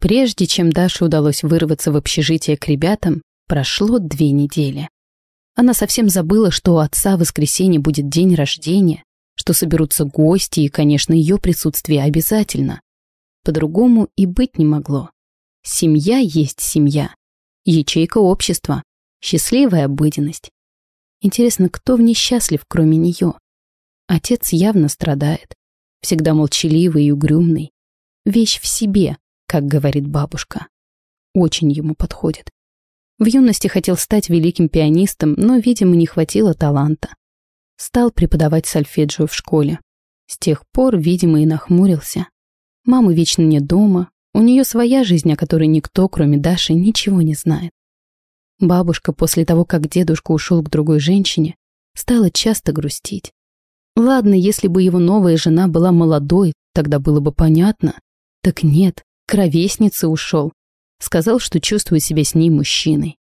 Прежде чем Даше удалось вырваться в общежитие к ребятам, прошло две недели. Она совсем забыла, что у отца в воскресенье будет день рождения, что соберутся гости и, конечно, ее присутствие обязательно. По-другому и быть не могло. Семья есть семья. Ячейка общества. Счастливая обыденность. Интересно, кто в ней счастлив, кроме нее? Отец явно страдает. Всегда молчаливый и угрюмный. Вещь в себе, как говорит бабушка. Очень ему подходит. В юности хотел стать великим пианистом, но, видимо, не хватило таланта. Стал преподавать сольфеджио в школе. С тех пор, видимо, и нахмурился. Мамы вечно нет дома, у нее своя жизнь, о которой никто, кроме Даши, ничего не знает. Бабушка после того, как дедушка ушел к другой женщине, стала часто грустить. Ладно, если бы его новая жена была молодой, тогда было бы понятно. Так нет, к ровеснице ушел. Сказал, что чувствует себя с ней мужчиной.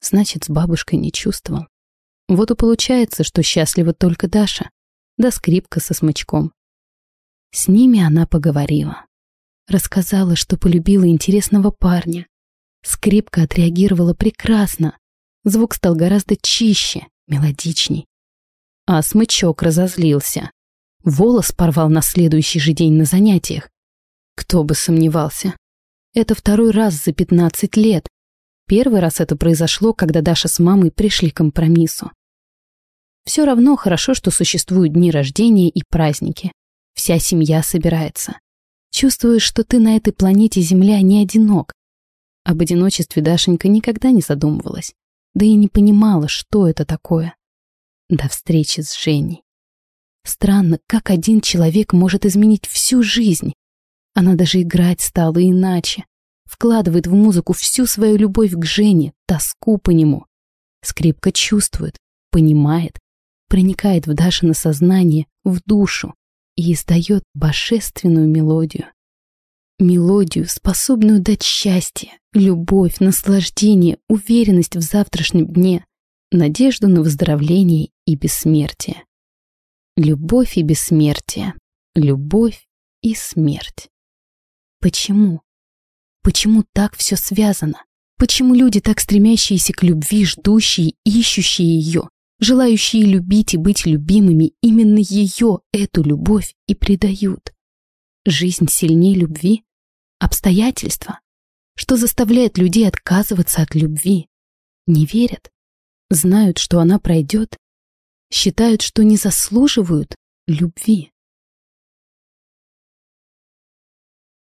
Значит, с бабушкой не чувствовал. Вот и получается, что счастлива только Даша, да скрипка со смычком. С ними она поговорила. Рассказала, что полюбила интересного парня. Скрипка отреагировала прекрасно. Звук стал гораздо чище, мелодичней. А смычок разозлился. Волос порвал на следующий же день на занятиях. Кто бы сомневался. Это второй раз за 15 лет. Первый раз это произошло, когда Даша с мамой пришли к компромиссу. Все равно хорошо, что существуют дни рождения и праздники. Вся семья собирается. Чувствуешь, что ты на этой планете Земля не одинок. Об одиночестве Дашенька никогда не задумывалась, да и не понимала, что это такое. До встречи с Женей. Странно, как один человек может изменить всю жизнь. Она даже играть стала иначе. Вкладывает в музыку всю свою любовь к Жене, тоску по нему. Скрипка чувствует, понимает, проникает в Дашино сознание, в душу и издает божественную мелодию. Мелодию, способную дать счастье, любовь, наслаждение, уверенность в завтрашнем дне, надежду на выздоровление и бессмертие. Любовь и бессмертие. Любовь и смерть. Почему? Почему так все связано? Почему люди, так стремящиеся к любви, ждущие, ищущие ее, желающие любить и быть любимыми, именно ее, эту любовь, и предают? Жизнь сильнее любви? Обстоятельства? Что заставляет людей отказываться от любви? Не верят? знают, что она пройдет, считают, что не заслуживают любви.